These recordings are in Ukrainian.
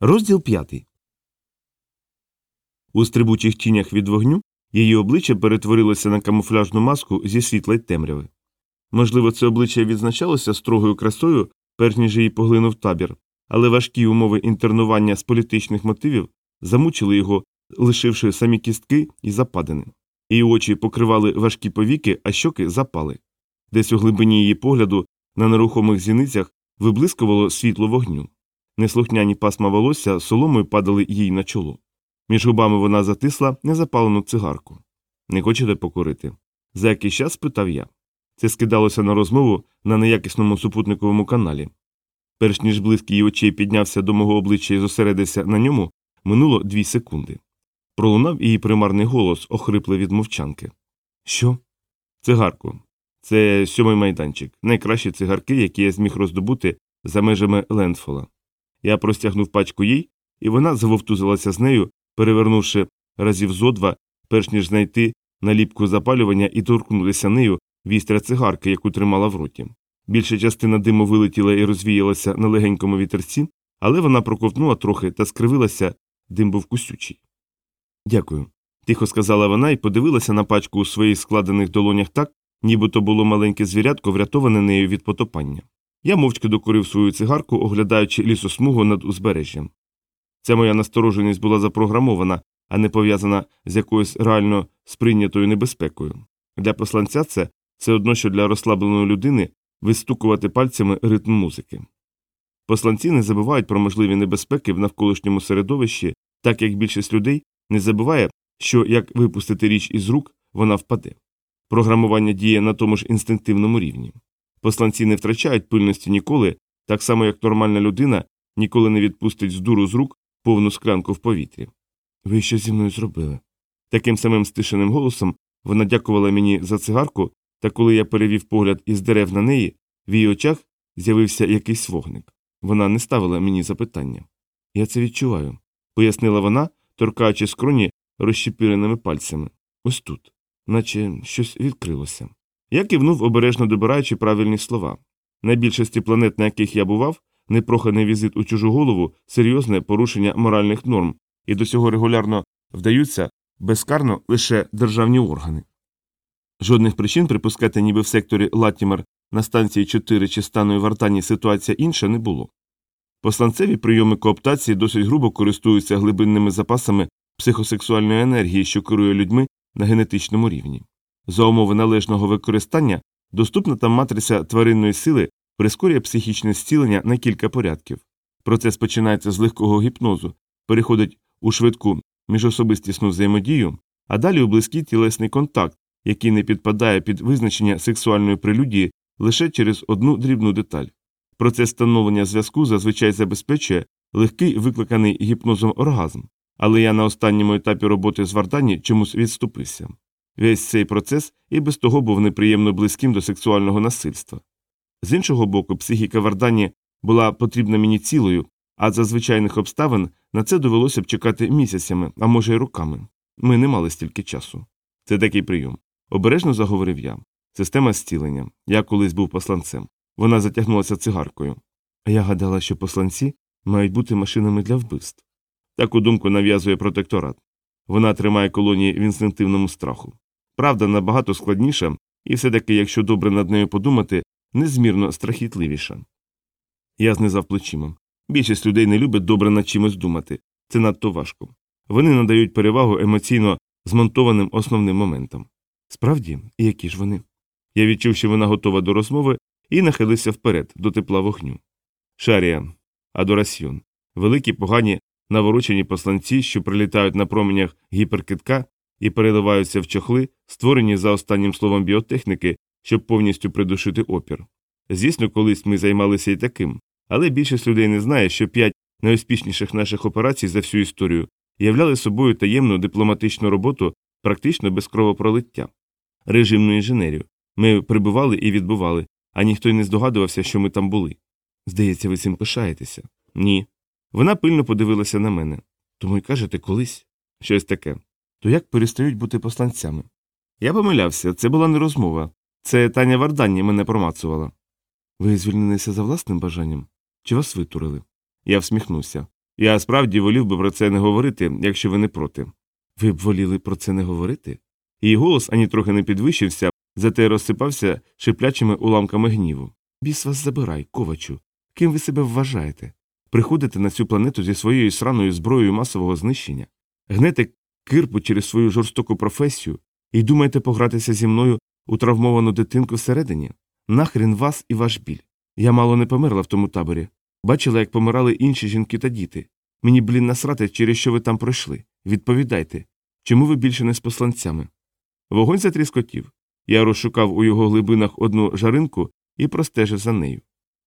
Розділ п'ятий. У стрибучих тінях від вогню її обличчя перетворилося на камуфляжну маску зі світла й темряви. Можливо, це обличчя відзначалося строгою красою, перш ніж її поглинув табір, але важкі умови інтернування з політичних мотивів замучили його, лишивши самі кістки і западини. Її очі покривали важкі повіки, а щоки запали. Десь у глибині її погляду на нерухомих зіницях виблискувало світло вогню. Неслухняні пасма волосся соломою падали їй на чоло. Між губами вона затисла незапалену цигарку. Не хочете покурити? За якийсь час спитав я. Це скидалося на розмову на неякісному супутниковому каналі. Перш ніж блиск її очей піднявся до мого обличчя і зосередився на ньому, минуло дві секунди. Пролунав її примарний голос, охриплий від мовчанки. Що? Цигарку. Це сьомий майданчик, найкращі цигарки, які я зміг роздобути за межами Лендфола. Я простягнув пачку їй, і вона завовтузилася з нею, перевернувши разів зо два, перш ніж знайти наліпку запалювання і торкнутися нею вістря цигарки, яку тримала в роті. Більша частина диму вилетіла і розвіялася на легенькому вітерці, але вона проковтнула трохи та скривилася, дим був кусючий. Дякую, тихо сказала вона і подивилася на пачку у своїх складених долонях так, ніби то було маленьке звірятко, врятоване нею від потопання. Я мовчки докурив свою цигарку, оглядаючи лісосмугу над узбережжям. Ця моя настороженість була запрограмована, а не пов'язана з якоюсь реально сприйнятою небезпекою. Для посланця це все одно, що для розслабленої людини вистукувати пальцями ритм музики. Посланці не забувають про можливі небезпеки в навколишньому середовищі, так як більшість людей не забуває, що як випустити річ із рук, вона впаде. Програмування діє на тому ж інстинктивному рівні. Посланці не втрачають пильності ніколи, так само як нормальна людина ніколи не відпустить з дуру з рук повну склянку в повітрі. Ви що зі мною зробили? Таким самим стишеним голосом вона дякувала мені за цигарку, та коли я перевів погляд із дерев на неї, в її очах з'явився якийсь вогник. Вона не ставила мені запитання. Я це відчуваю, пояснила вона, торкаючи скроні розщепіреними пальцями. Ось тут, наче щось відкрилося. Я кивнув, обережно добираючи правильні слова. На більшості планет, на яких я бував, непроханий візит у чужу голову серйозне порушення моральних норм, і до цього регулярно вдаються безкарно лише державні органи. Жодних причин припускати, ніби в секторі Латімер на станції 4 чи станої вартані ситуація інша не було. Посланцеві прийоми кооптації досить грубо користуються глибинними запасами психосексуальної енергії, що керує людьми на генетичному рівні. За умови належного використання доступна там матриця тваринної сили прискорює психічне зцілення на кілька порядків. Процес починається з легкого гіпнозу, переходить у швидку міжособистісну взаємодію, а далі у близький тілесний контакт, який не підпадає під визначення сексуальної прелюдії лише через одну дрібну деталь. Процес встановлення зв'язку зазвичай забезпечує легкий викликаний гіпнозом оргазм, але я на останньому етапі роботи з Вардані чомусь відступився. Весь цей процес і без того був неприємно близьким до сексуального насильства. З іншого боку, психіка Вардані була потрібна мені цілою, а за звичайних обставин на це довелося б чекати місяцями, а може й роками. Ми не мали стільки часу. Це такий прийом. Обережно заговорив я. Система зцілення. Я колись був посланцем. Вона затягнулася цигаркою. А я гадала, що посланці мають бути машинами для вбивств. Таку думку нав'язує протекторат. Вона тримає колонії в інстинктивному страху. Правда набагато складніша, і все таки, якщо добре над нею подумати, незмірно страхітливіша. Я знизав плечима. Більшість людей не любить добре над чимось думати. Це надто важко. Вони надають перевагу емоційно змонтованим основним моментам. Справді, і які ж вони? Я відчув, що вона готова до розмови, і нахилився вперед до тепла вогню. Шарія, адорасьйон, великі погані наворочені посланці, що прилітають на променях гіперкитка і переливаються в чохли, створені за останнім словом біотехніки, щоб повністю придушити опір. Звісно, колись ми займалися і таким, але більшість людей не знає, що п'ять найуспішніших наших операцій за всю історію являли собою таємну дипломатичну роботу практично без кровопролиття, режимну інженерію. Ми прибували і відбували, а ніхто й не здогадувався, що ми там були. Здається, ви цим пишаєтеся? Ні. Вона пильно подивилася на мене. Тому й кажете колись щось таке. То як перестають бути посланцями? Я помилявся, це була не розмова. Це Таня Варданні мене промацувала. Ви звільнилися за власним бажанням? Чи вас витурили? Я всміхнувся. Я справді волів би про це не говорити, якщо ви не проти. Ви б воліли про це не говорити? Її голос ані трохи не підвищився, зате розсипався шиплячими уламками гніву. Біс вас забирай, ковачу. Ким ви себе вважаєте? Приходите на цю планету зі своєю сраною зброєю масового знищення, гнете кирпу через свою жорстоку професію і думаєте погратися зі мною у травмовану дитинку всередині? Нахрін вас і ваш біль. Я мало не померла в тому таборі. Бачила, як помирали інші жінки та діти. Мені, блін, насрати, через що ви там пройшли. Відповідайте, чому ви більше не з посланцями? Вогонь затріскотів. Я розшукав у його глибинах одну жаринку і простежив за нею.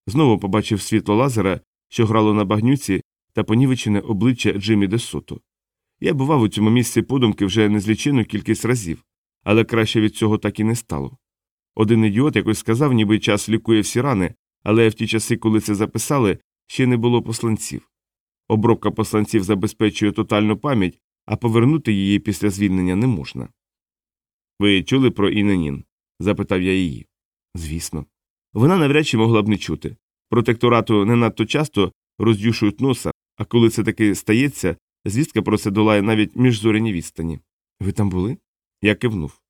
Знову побачив світло лазера, що грало на багнюці та понівечене обличчя Джиммі Десото. Я бував у цьому місці подумки вже незлічену кількість разів, але краще від цього так і не стало. Один ідіот якось сказав, ніби час лікує всі рани, але в ті часи, коли це записали, ще не було посланців. Обробка посланців забезпечує тотальну пам'ять, а повернути її після звільнення не можна. Ви чули про Іненін? запитав я її. Звісно. Вона навряд чи могла б не чути. Протекторату не надто часто роздюшують носа, а коли це таки стається, звістка про це долає навіть міжзоряні відстані. Ви там були? Я кивнув.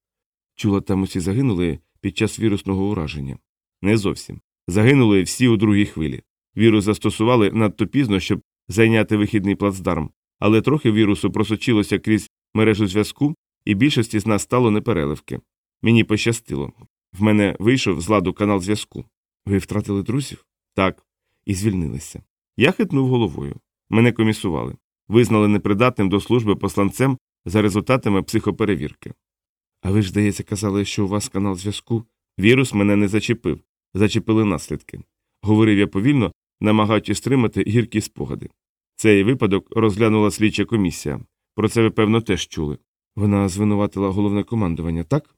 Чула, там усі загинули під час вірусного ураження. Не зовсім. Загинули всі у другій хвилі. Вірус застосували надто пізно, щоб зайняти вихідний плацдарм, але трохи вірусу просочилося крізь мережу зв'язку, і більшості з нас стало непереливки. Мені пощастило. В мене вийшов з ладу канал зв'язку. Ви втратили друзів? Так. І звільнилися. Я хитнув головою. Мене комісували. Визнали непридатним до служби посланцем за результатами психоперевірки. А ви ж, здається, казали, що у вас канал зв'язку. Вірус мене не зачепив, зачепили наслідки. Говорив я повільно, намагаючись стримати гіркі спогади. Цей випадок розглянула слідча комісія. Про це ви, певно, теж чули. Вона звинуватила головне командування, так?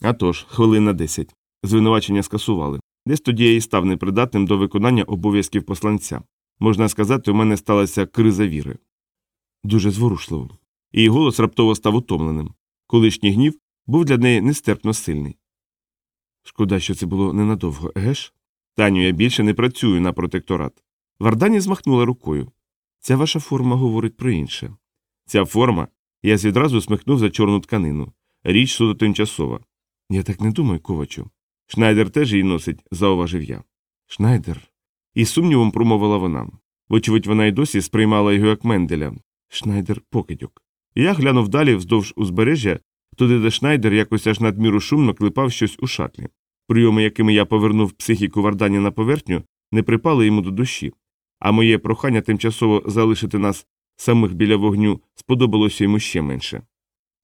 А тож, хвилин десять. Звинувачення скасували. Десь тоді я і став непридатним до виконання обов'язків посланця. Можна сказати, у мене сталася криза віри. Дуже зворушливо. Її голос раптово став утомленим. Колишній гнів був для неї нестерпно сильний. Шкода, що це було ненадовго, еге ж? Таню, я більше не працюю на протекторат. Вардані змахнула рукою. Ця ваша форма говорить про інше. Ця форма. Я відразу смихнув за чорну тканину. Річ суто тимчасова. Я так не думаю, ковачу. Шнайдер теж її носить, зауважив я. Шнайдер. І сумнівом промовила вона. Вочевидь, вона й досі сприймала його як Менделя. Шнайдер покидьок. Я глянув далі вздовж узбережжя, туди, де Шнайдер якось аж надміру шумно клепав щось у шатлі. Прийоми, якими я повернув психіку Вардані на поверхню, не припали йому до душі, а моє прохання тимчасово залишити нас самих біля вогню сподобалося йому ще менше.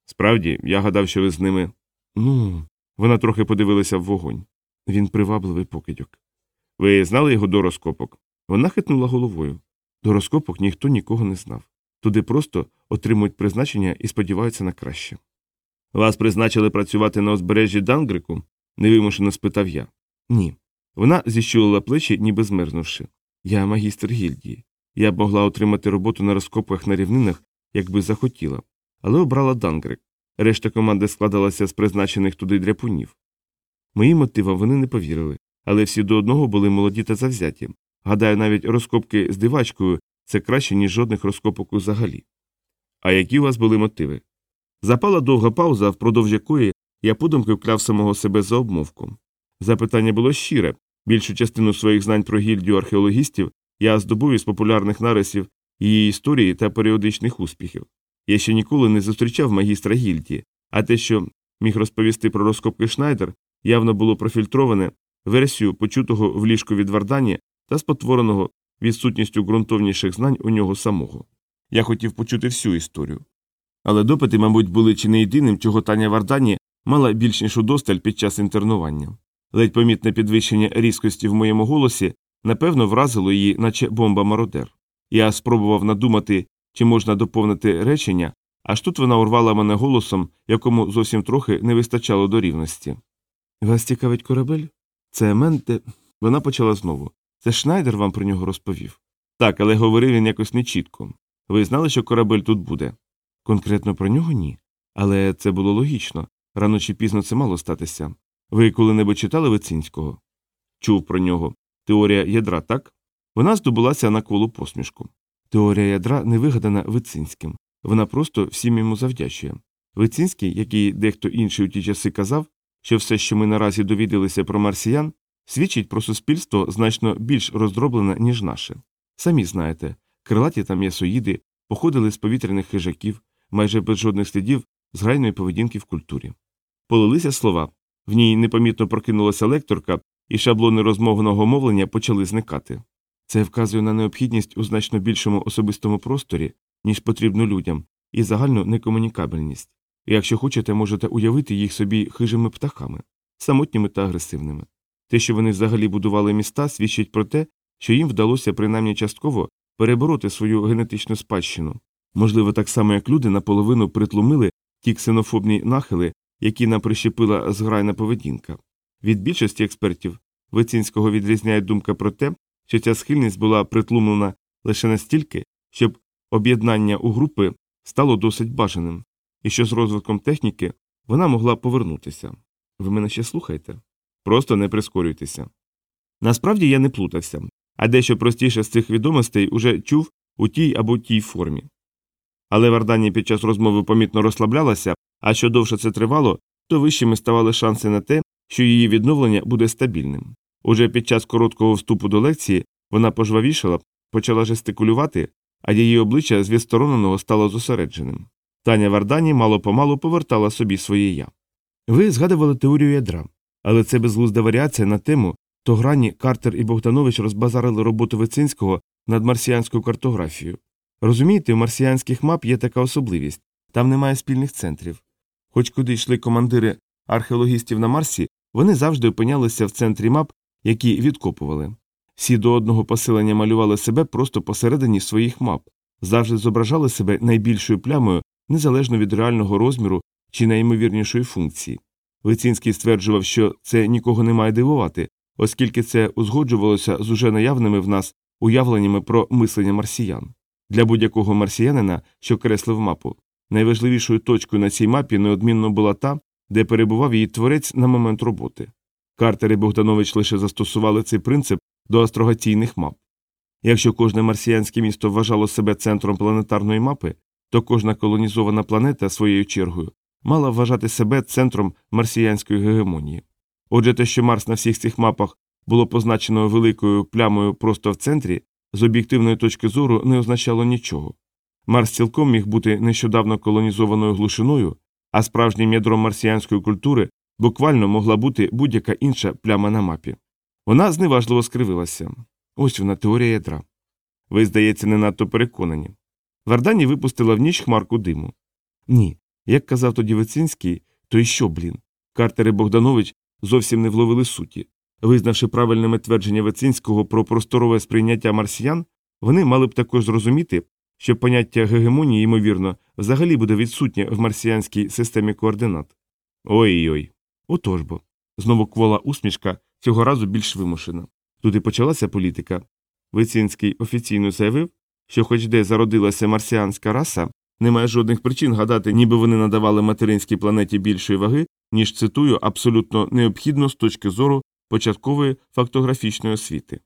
Справді, я гадав, що ви з ними. Ну, вона трохи подивилася в вогонь. Він привабливий покидьок. Ви знали його до розкопок? Вона хитнула головою. До розкопок ніхто нікого не знав. Туди просто отримують призначення і сподіваються на краще. Вас призначили працювати на узбережжі Дангрику? невимушено спитав я. Ні. Вона зіщулила плечі, ніби змерзнувши. Я магістр гільдії. Я б могла отримати роботу на розкопках на рівнинах, якби захотіла, але обрала Дангрик. Решта команди складалася з призначених туди дряпунів. Моїм мотивам вони не повірили, але всі до одного були молоді та завзяті. Гадаю, навіть розкопки з дивачкою це краще, ніж жодних розкопок взагалі. А які у вас були мотиви? Запала довга пауза, впродовж якої я подумки вкляв самого себе за обмовку. Запитання було щире. Більшу частину своїх знань про гільдію археологістів я здобув із популярних нарисів її історії та періодичних успіхів. Я ще ніколи не зустрічав магістра гільдії, а те, що міг розповісти про розкопки Шнайдер, явно було профільтроване версію почутого в ліжку від Вардані та спотвореного відсутністю ґрунтовніших знань у нього самого. Я хотів почути всю історію. Але допити, мабуть, були чи не єдиним, чого Таня Вардані мала більш ніж удосталь під час інтернування. Ледь помітне підвищення різкості в моєму голосі, напевно, вразило її, наче бомба мародер. Я спробував надумати, чи можна доповнити речення, аж тут вона урвала мене голосом, якому зовсім трохи не вистачало до рівності. Вас цікавить корабель? Це Менте. Вона почала знову. Це Шнайдер вам про нього розповів. Так, але говорив він якось нечітко. Ви знали, що корабель тут буде? Конкретно про нього ні. Але це було логічно. Рано чи пізно це мало статися. Ви коли-небудь читали Вицинського? Чув про нього. Теорія ядра, так? Вона здобулася на колу посмішку. Теорія ядра не вигадана Вицинським, вона просто всім йому завдячує. Вицинський, який дехто інший у ті часи казав, що все, що ми наразі довідалися про марсіян, свідчить про суспільство значно більш роздроблене, ніж наше. Самі знаєте, крилаті та м'ясоїди походили з повітряних хижаків, майже без жодних слідів зграйної поведінки в культурі. Полилися слова, в ній непомітно прокинулася лекторка, і шаблони розмовного мовлення почали зникати. Це вказує на необхідність у значно більшому особистому просторі, ніж потрібно людям, і загальну некомунікабельність. І якщо хочете, можете уявити їх собі хижими птахами, самотніми та агресивними. Те, що вони взагалі будували міста, свідчить про те, що їм вдалося принаймні частково перебороти свою генетичну спадщину. Можливо, так само, як люди наполовину притлумили ті ксенофобні нахили, які нам прищепила зграйна поведінка. Від більшості експертів Вицинського відрізняє думка про те, що ця схильність була притлумлена лише настільки, щоб об'єднання у групи стало досить бажаним, і що з розвитком техніки вона могла повернутися. Ви мене ще слухаєте? Просто не прискорюйтеся. Насправді я не плутався, а дещо простіше з цих відомостей уже чув у тій або тій формі. Але Вардані під час розмови помітно розслаблялася, а що довше це тривало, то вищими ставали шанси на те, що її відновлення буде стабільним. Уже під час короткого вступу до лекції вона пожвавішала, почала жестикулювати, а її обличчя з відстороненого стало зосередженим. Таня Вардані мало помалу повертала собі своє я. Ви згадували теорію ядра, але це безглузда варіація на тему, то грані Картер і Богданович розбазарили роботу Вицинського над марсіанською картографією. Розумієте, у марсіанських мап є така особливість там немає спільних центрів. Хоч куди йшли командири археологістів на Марсі, вони завжди опинялися в центрі мап, які відкопували. Всі до одного посилення малювали себе просто посередині своїх мап, завжди зображали себе найбільшою плямою незалежно від реального розміру чи найімовірнішої функції. Лицінський стверджував, що це нікого не має дивувати, оскільки це узгоджувалося з уже наявними в нас уявленнями про мислення марсіян. Для будь-якого марсіянина, що креслив мапу, найважливішою точкою на цій мапі неодмінно була та, де перебував її творець на момент роботи. Картер і Богданович лише застосували цей принцип до астрогаційних мап. Якщо кожне марсіянське місто вважало себе центром планетарної мапи, то кожна колонізована планета своєю чергою мала вважати себе центром марсіянської гегемонії. Отже, те, що Марс на всіх цих мапах було позначено великою плямою просто в центрі, з об'єктивної точки зору не означало нічого. Марс цілком міг бути нещодавно колонізованою глушиною, а справжнім ядром марсіянської культури буквально могла бути будь-яка інша пляма на мапі. Вона зневажливо скривилася. Ось вона теорія ядра. Ви, здається, не надто переконані. Вардані випустила в ніч хмарку диму. Ні. Як казав тоді Вицинський, то й що, блін? Картер і Богданович зовсім не вловили суті. Визнавши правильними твердження Вицинського про просторове сприйняття марсіян, вони мали б також зрозуміти, що поняття гегемонії, ймовірно, взагалі буде відсутнє в марсіянській системі координат. Ой ой. Отож бо. Знову квола усмішка, цього разу більш вимушена. Тут і почалася політика. Вицинський офіційно заявив, що, хоч де зародилася марсіанська раса, немає жодних причин гадати, ніби вони надавали материнській планеті більшої ваги, ніж цитую, абсолютно необхідно з точки зору початкової фактографічної освіти.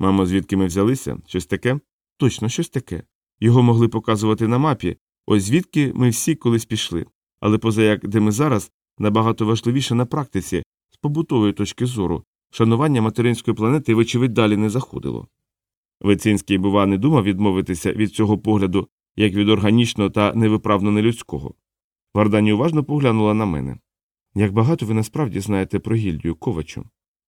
Мамо, звідки ми взялися? Щось таке? Точно, щось таке. Його могли показувати на мапі, ось звідки ми всі колись пішли. Але поза як, де ми зараз, набагато важливіше на практиці, з побутової точки зору, шанування материнської планети, вочевидь, далі не заходило. Вицинський, бува, не думав відмовитися від цього погляду як від органічного та невиправно нелюдського. Вардані уважно поглянула на мене. Як багато ви насправді знаєте про гільдію ковачу.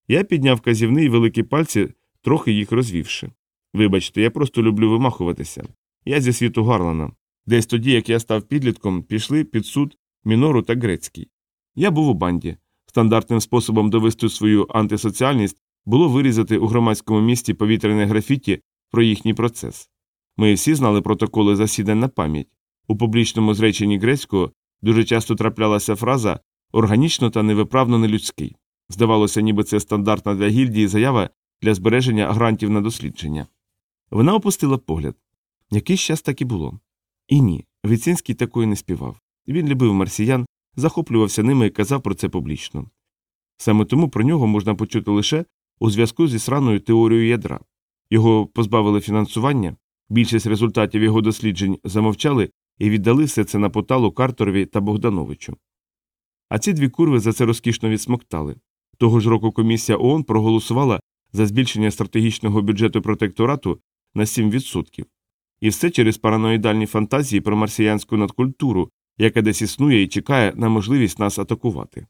Я підняв казівний великі пальці, трохи їх розвівши. Вибачте, я просто люблю вимахуватися. Я зі світу Гарлана. Десь тоді, як я став підлітком, пішли під суд Мінору та Грецький. Я був у банді. Стандартним способом довести свою антисоціальність було вирізати у громадському місті повітряне графіті про їхній процес. Ми всі знали протоколи засідань на пам'ять. У публічному зреченні грецького дуже часто траплялася фраза органічно та невиправно нелюдський. Здавалося, ніби це стандартна для гільдії заява для збереження грантів на дослідження. Вона опустила погляд. Якийсь час так і було. І ні, Віцинський такої не співав. Він любив марсіян, захоплювався ними і казав про це публічно. Саме тому про нього можна почути лише у зв'язку зі сраною теорією ядра. Його позбавили фінансування, Більшість результатів його досліджень замовчали і віддали все це на поталу Картерові та Богдановичу. А ці дві курви за це розкішно відсмоктали. Того ж року комісія ООН проголосувала за збільшення стратегічного бюджету протекторату на 7%. І все через параноїдальні фантазії про марсіянську надкультуру, яка десь існує і чекає на можливість нас атакувати.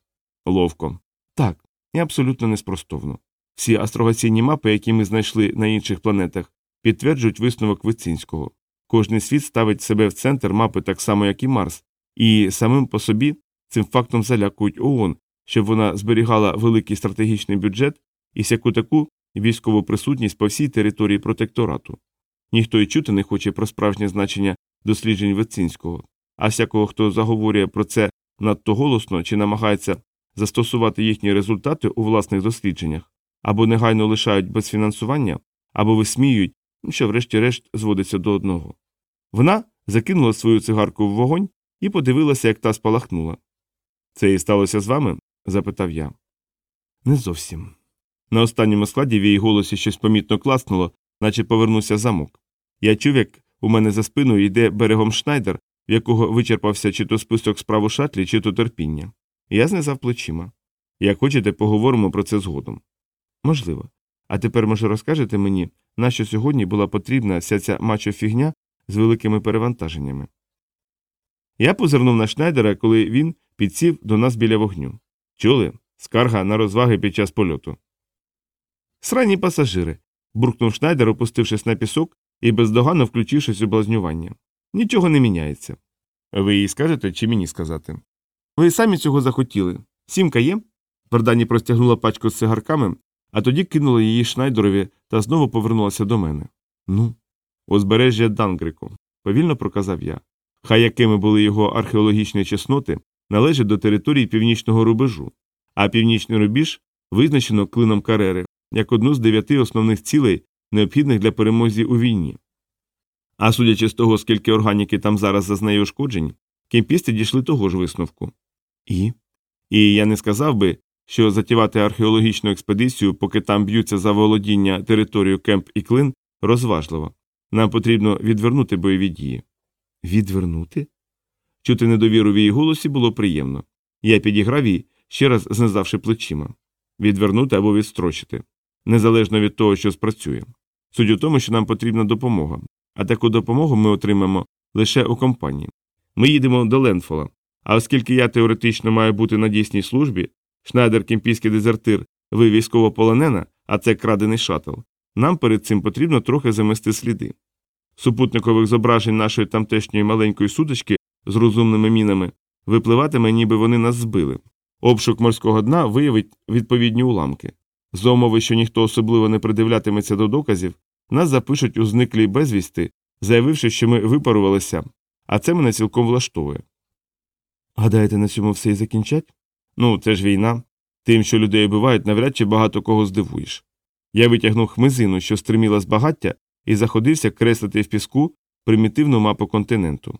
Ловко. Так, і абсолютно неспростовно. Всі астрогаційні мапи, які ми знайшли на інших планетах, підтверджують висновок Вицинського. Кожний світ ставить себе в центр мапи так само, як і Марс, і самим по собі цим фактом залякують ООН, щоб вона зберігала великий стратегічний бюджет і всяку таку військову присутність по всій території протекторату. Ніхто й чути не хоче про справжнє значення досліджень Вицинського, а всякого, хто заговорює про це надто голосно чи намагається застосувати їхні результати у власних дослідженнях, або негайно лишають без фінансування, або висміюють, що врешті-решт зводиться до одного. Вона закинула свою цигарку в вогонь і подивилася, як та спалахнула. Це і сталося з вами? запитав я. Не зовсім. На останньому складі в її голосі щось помітно класнуло, наче повернувся замок. Я чув, як у мене за спиною йде берегом Шнайдер, в якого вичерпався чи то список справ у шатлі, чи то терпіння. Я знизав плечима. Як хочете, поговоримо про це згодом. Можливо. А тепер, може, розкажете мені, нащо сьогодні була потрібна вся ця мачо фігня з великими перевантаженнями? Я позирнув на Шнайдера, коли він підсів до нас біля вогню. Чули? Скарга на розваги під час польоту. Сранні пасажири. буркнув Шнайдер, опустившись на пісок і бездоганно включившись у блазнювання. Нічого не міняється. Ви їй скажете чи мені сказати? Ви самі цього захотіли. Сімка є? Вердані простягнула пачку з цигарками, а тоді кинула її Шнайдерові та знову повернулася до мене. Ну, узбережжя Дангрику, повільно проказав я. Хай якими були його археологічні чесноти, належить до території північного рубежу, а північний рубіж визначено клином Карери як одну з дев'яти основних цілей, необхідних для перемозі у війні. А судячи з того, скільки органіки там зараз зазнає ушкоджень, кемпісти дійшли того ж висновку. І? І я не сказав би, що затівати археологічну експедицію, поки там б'ються за володіння територію Кемп і Клин, розважливо. Нам потрібно відвернути бойові дії. Відвернути? Чути недовіру в її голосі було приємно. Я підіграв їй, ще раз знизавши плечима відвернути або відстрочити, незалежно від того, що спрацює. Суть у тому, що нам потрібна допомога, а таку допомогу ми отримаємо лише у компанії. Ми їдемо до Ленфола, а оскільки я теоретично маю бути на дійсній службі, Шнайдер кімпійський дезертир, ви військовополонена, а це крадений шатл, нам перед цим потрібно трохи замести сліди. Супутникових зображень нашої тамтешньої маленької судочки з розумними мінами випливатиме, ніби вони нас збили. Обшук морського дна виявить відповідні уламки. За умови, що ніхто особливо не придивлятиметься до доказів, нас запишуть у зниклій безвісти, заявивши, що ми випарувалися, а це мене цілком влаштовує. Гадаєте, на цьому все і закінчать? Ну, це ж війна. Тим, що людей убивають, навряд чи багато кого здивуєш. Я витягнув хмизину, що стриміла з багаття, і заходився креслити в піску примітивну мапу континенту.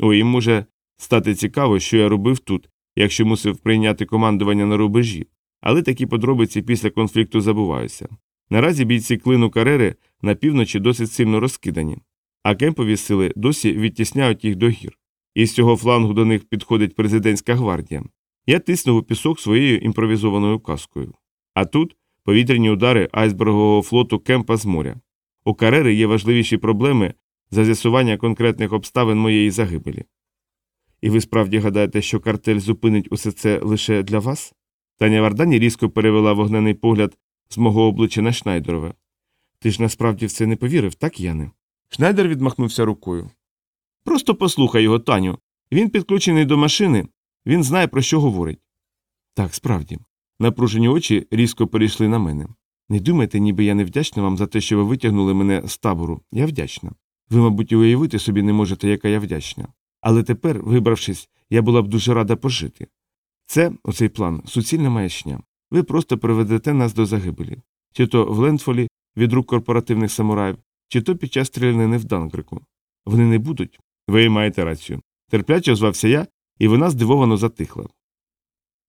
О, їм може стати цікаво, що я робив тут, якщо мусив прийняти командування на рубежі, але такі подробиці після конфлікту забуваються. Наразі бійці клину Карери на півночі досить сильно розкидані, а кемпові сили досі відтісняють їх до гір. Із цього флангу до них підходить президентська гвардія. Я тиснув у пісок своєю імпровізованою каскою. А тут повітряні удари айсбергового флоту кемпа з моря. У Карери є важливіші проблеми за з'ясування конкретних обставин моєї загибелі. І ви справді гадаєте, що картель зупинить усе це лише для вас? Таня Вардані різко перевела вогнений погляд з мого обличчя на Шнайдерове. Ти ж насправді в це не повірив, так, Яне? Шнайдер відмахнувся рукою. Просто послухай його, Таню. Він підключений до машини, він знає, про що говорить. Так, справді. Напружені очі різко перейшли на мене. Не думайте, ніби я не вдячна вам за те, що ви витягнули мене з табору. Я вдячна. Ви, мабуть, уявити собі не можете, яка я вдячна. Але тепер, вибравшись, я була б дуже рада пожити. Це, оцей план, суцільна маячня. Ви просто приведете нас до загибелі, чи то в Лендфолі від рук корпоративних самураїв, чи то під час стрілянини в Дангрику. Вони не будуть. Ви маєте рацію. Терпляче озвався я, і вона здивовано затихла.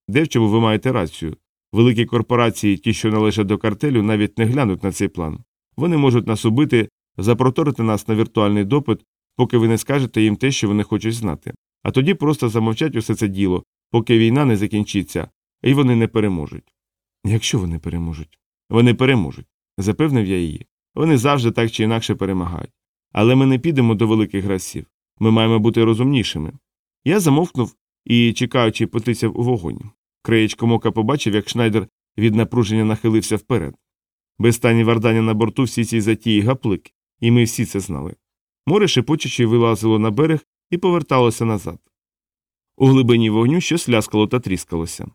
Де в чому ви маєте рацію? Великі корпорації, ті, що належать до картелю, навіть не глянуть на цей план. Вони можуть нас убити запроторити нас на віртуальний допит, поки ви не скажете їм те, що вони хочуть знати, а тоді просто замовчать усе це діло, поки війна не закінчиться, і вони не переможуть. Якщо вони переможуть, вони переможуть, запевнив я її. Вони завжди так чи інакше перемагають. Але ми не підемо до великих гравців. Ми маємо бути розумнішими. Я замовкнув і, чекаючи, потицяв у вогонь. Краєчком ока побачив, як Шнайдер від напруження нахилився вперед. Без стані вардання на борту всі ці затії гаплик, і ми всі це знали. Море шепочучи вилазило на берег і поверталося назад. У глибині вогню щось ляскало та тріскалося.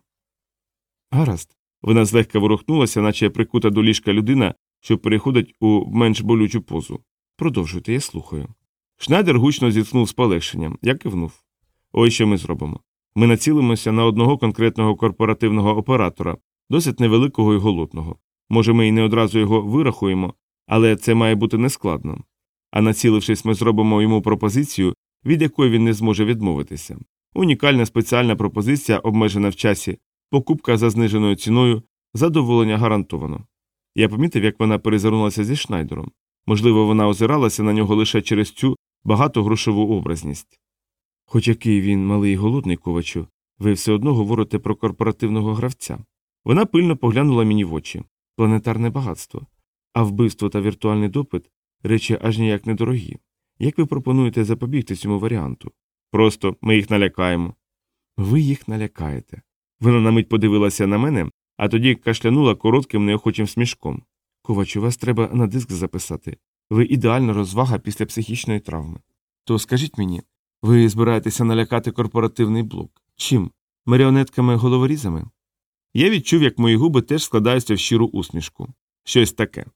Гаразд. Вона злегка ворухнулася, наче прикута до ліжка людина, що переходить у менш болючу позу. Продовжуйте, я слухаю. Шнайдер гучно зітхнув з полегшенням, я кивнув. Ось що ми зробимо. Ми націлимося на одного конкретного корпоративного оператора, досить невеликого і голодного. Може, ми і не одразу його вирахуємо, але це має бути нескладно. А націлившись, ми зробимо йому пропозицію, від якої він не зможе відмовитися. Унікальна спеціальна пропозиція, обмежена в часі, покупка за зниженою ціною, задоволення гарантовано. Я помітив, як вона перезирнулася зі Шнайдером. Можливо, вона озиралася на нього лише через цю багатогрошову образність. Хоч який він малий голодний, ковачу, ви все одно говорите про корпоративного гравця. Вона пильно поглянула мені в очі планетарне багатство, а вбивство та віртуальний допит речі аж ніяк недорогі. Як ви пропонуєте запобігти цьому варіанту? Просто ми їх налякаємо. Ви їх налякаєте. Вона на мить подивилася на мене, а тоді кашлянула коротким неохочим смішком. Ковачу, вас треба на диск записати. Ви ідеальна розвага після психічної травми. То скажіть мені, ви збираєтеся налякати корпоративний блок? Чим? Маріонетками головорізами? Я відчув, як мої губи теж складаються в щиру усмішку. Щось таке.